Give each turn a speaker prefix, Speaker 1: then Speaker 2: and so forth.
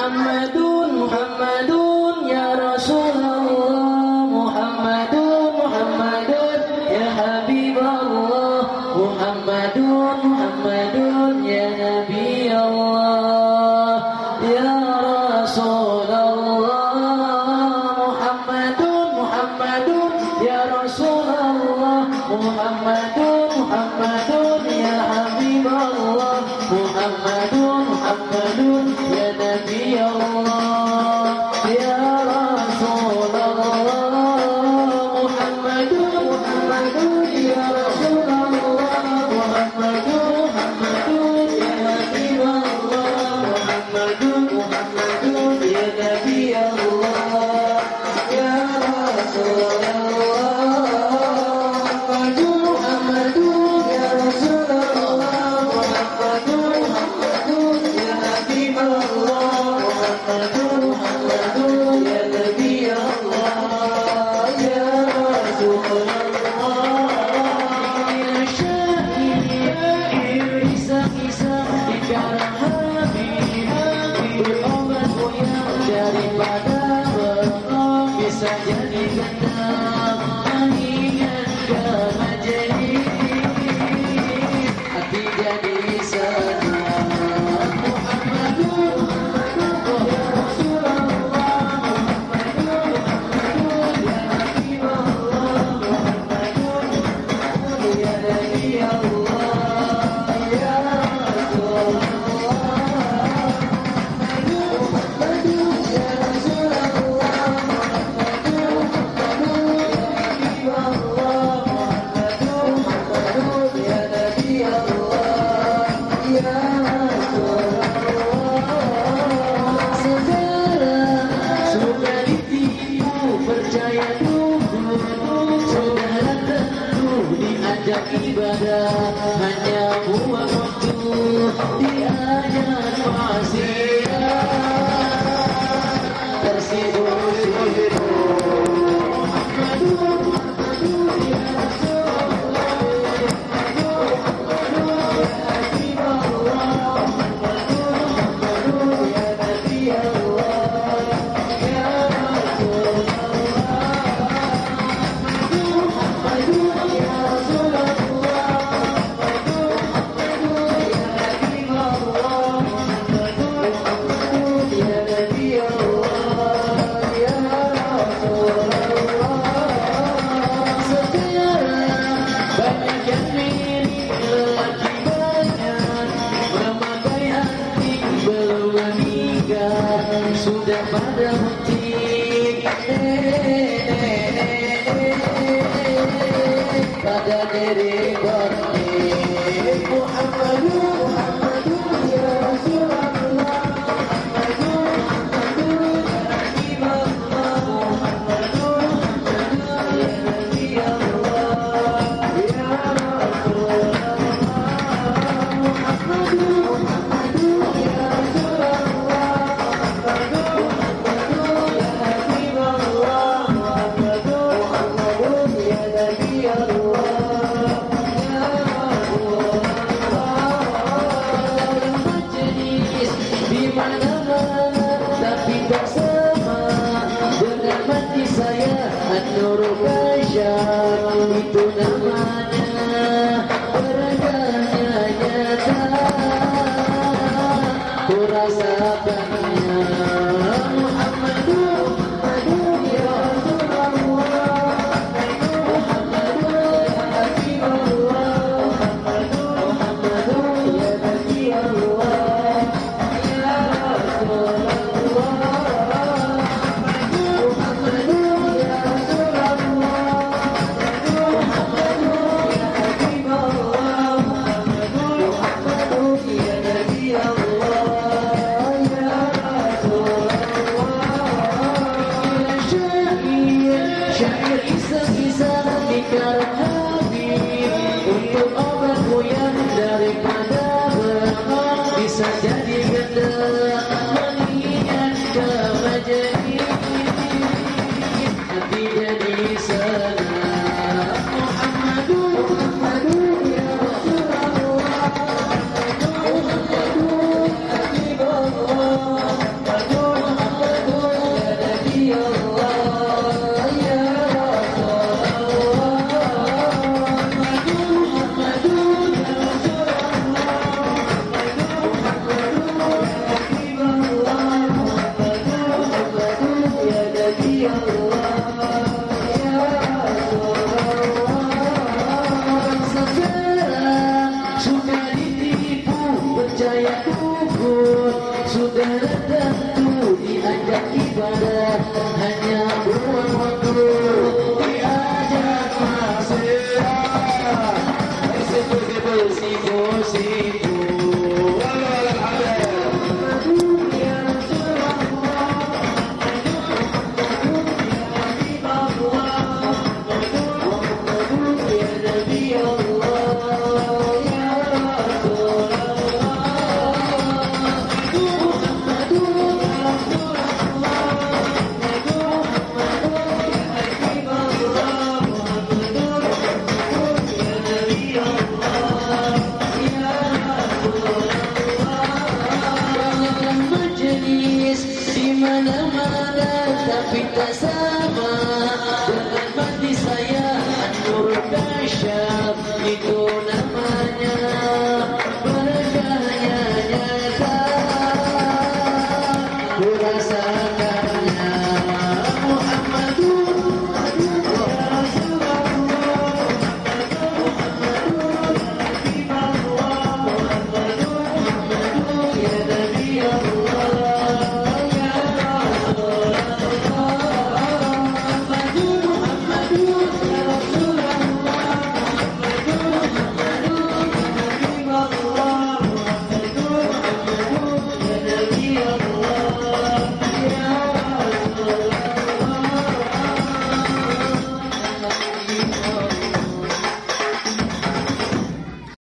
Speaker 1: Muhammadun Muhammadun ya Rasulullah. Muhammadun Muhammadun ya Habiballah Muhammadun Muhammadun ya Nabi Allah ya Rasulullah. Muhammadun Muhammadun ya Rasulullah. Muhammadun Muhammadun ya Habiballah Muhammadun Shiva. at nuro ka siya, see. Africa sun.